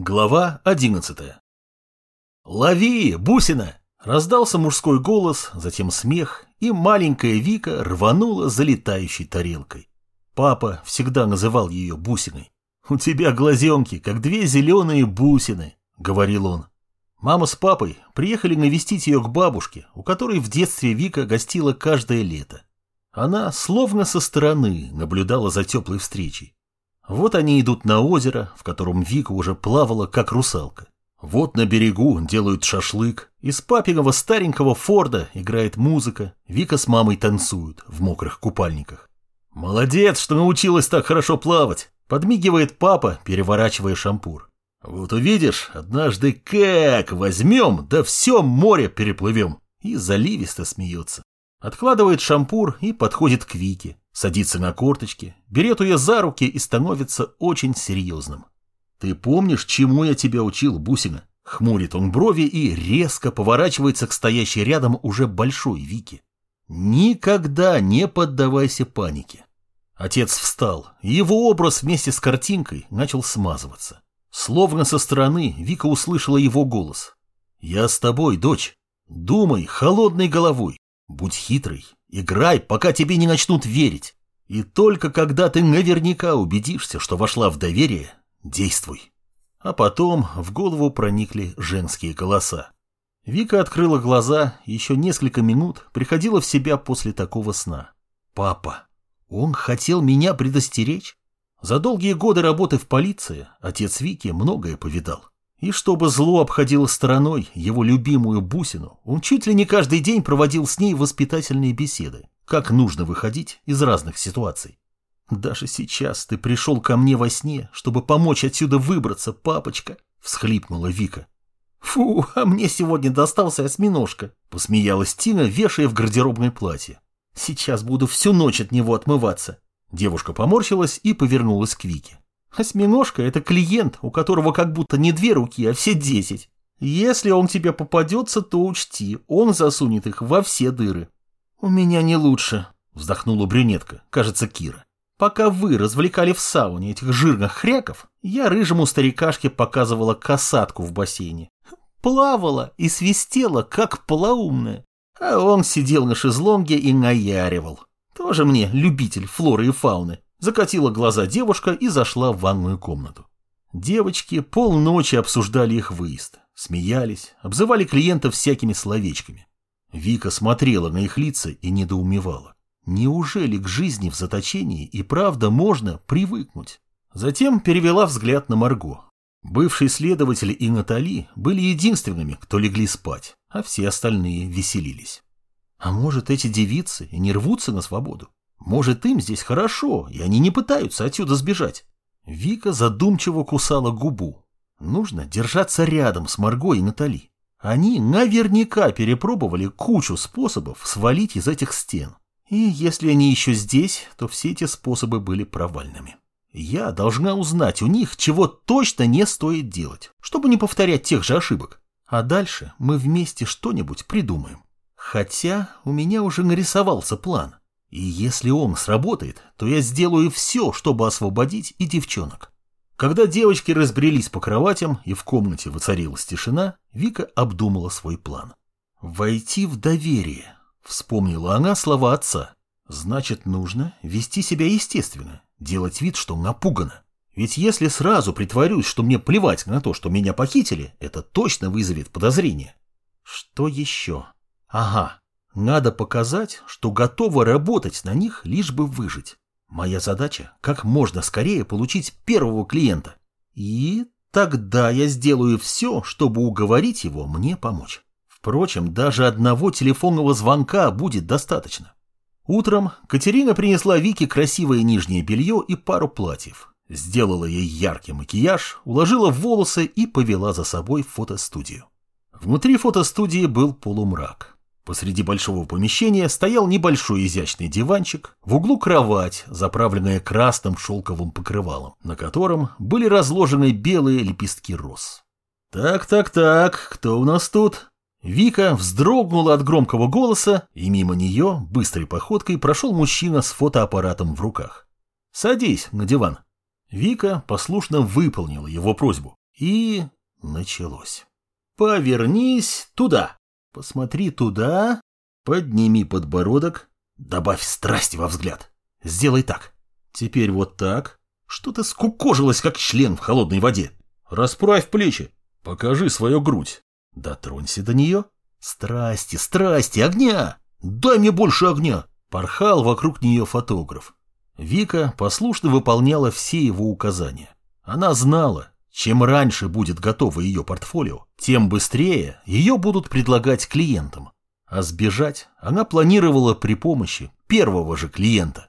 Глава одиннадцатая. «Лови, бусина!» Раздался мужской голос, затем смех, и маленькая Вика рванула за летающей тарелкой. Папа всегда называл ее бусиной. «У тебя глазенки, как две зеленые бусины», — говорил он. Мама с папой приехали навестить ее к бабушке, у которой в детстве Вика гостила каждое лето. Она словно со стороны наблюдала за теплой встречей. Вот они идут на озеро, в котором Вика уже плавала, как русалка. Вот на берегу делают шашлык. Из папиного старенького Форда играет музыка. Вика с мамой танцуют в мокрых купальниках. «Молодец, что научилась так хорошо плавать!» Подмигивает папа, переворачивая шампур. «Вот увидишь, однажды как возьмем, да все море переплывем!» И заливисто смеется. Откладывает шампур и подходит к Вике. Садится на корточки, берет ее за руки и становится очень серьезным. «Ты помнишь, чему я тебя учил, Бусина?» Хмурит он брови и резко поворачивается к стоящей рядом уже большой Вике. «Никогда не поддавайся панике». Отец встал, его образ вместе с картинкой начал смазываться. Словно со стороны Вика услышала его голос. «Я с тобой, дочь. Думай холодной головой. Будь хитрой, Играй, пока тебе не начнут верить. И только когда ты наверняка убедишься, что вошла в доверие, действуй. А потом в голову проникли женские голоса. Вика открыла глаза еще несколько минут приходила в себя после такого сна. Папа, он хотел меня предостеречь? За долгие годы работы в полиции отец Вики многое повидал. И чтобы зло обходило стороной его любимую бусину, он чуть ли не каждый день проводил с ней воспитательные беседы, как нужно выходить из разных ситуаций. «Даже сейчас ты пришел ко мне во сне, чтобы помочь отсюда выбраться, папочка», — всхлипнула Вика. «Фу, а мне сегодня достался осьминожка», — посмеялась Тина, вешая в гардеробное платье. «Сейчас буду всю ночь от него отмываться». Девушка поморщилась и повернулась к Вике. Осьминожка – это клиент, у которого как будто не две руки, а все десять. Если он тебе попадется, то учти, он засунет их во все дыры. У меня не лучше, вздохнула брюнетка, кажется, Кира. Пока вы развлекали в сауне этих жирных хряков, я рыжему старикашке показывала касатку в бассейне. Плавала и свистела, как полоумная. А он сидел на шезлонге и наяривал. Тоже мне любитель флоры и фауны. Закатила глаза девушка и зашла в ванную комнату. Девочки полночи обсуждали их выезд, смеялись, обзывали клиентов всякими словечками. Вика смотрела на их лица и недоумевала. Неужели к жизни в заточении и правда можно привыкнуть? Затем перевела взгляд на Марго. Бывшие следователи и Натали были единственными, кто легли спать, а все остальные веселились. А может, эти девицы и не рвутся на свободу? Может, им здесь хорошо, и они не пытаются отсюда сбежать. Вика задумчиво кусала губу. Нужно держаться рядом с Марго и Натали. Они наверняка перепробовали кучу способов свалить из этих стен. И если они еще здесь, то все эти способы были провальными. Я должна узнать у них, чего точно не стоит делать, чтобы не повторять тех же ошибок. А дальше мы вместе что-нибудь придумаем. Хотя у меня уже нарисовался план. И если он сработает, то я сделаю все, чтобы освободить и девчонок. Когда девочки разбрелись по кроватям и в комнате воцарилась тишина, Вика обдумала свой план. «Войти в доверие», — вспомнила она слова отца. «Значит, нужно вести себя естественно, делать вид, что напугана. Ведь если сразу притворюсь, что мне плевать на то, что меня похитили, это точно вызовет подозрение. Что еще? Ага, надо показать, что готова работать на них, лишь бы выжить. Моя задача – как можно скорее получить первого клиента. И тогда я сделаю все, чтобы уговорить его мне помочь. Впрочем, даже одного телефонного звонка будет достаточно. Утром Катерина принесла Вике красивое нижнее белье и пару платьев. Сделала ей яркий макияж, уложила волосы и повела за собой в фотостудию. Внутри фотостудии был полумрак. Посреди большого помещения стоял небольшой изящный диванчик, в углу кровать, заправленная красным шелковым покрывалом, на котором были разложены белые лепестки роз. «Так-так-так, кто у нас тут?» Вика вздрогнула от громкого голоса, и мимо нее быстрой походкой прошел мужчина с фотоаппаратом в руках. «Садись на диван». Вика послушно выполнила его просьбу И началось. Повернись туда. Посмотри туда. Подними подбородок. Добавь страсти во взгляд. Сделай так. Теперь вот так. Что-то скукожилось, как член в холодной воде. Расправь плечи. Покажи свою грудь. Дотронься до нее. Страсти, страсти, огня. Дай мне больше огня. Порхал вокруг нее фотограф. Вика послушно выполняла все его указания. Она знала, чем раньше будет готово ее портфолио, тем быстрее ее будут предлагать клиентам. А сбежать она планировала при помощи первого же клиента.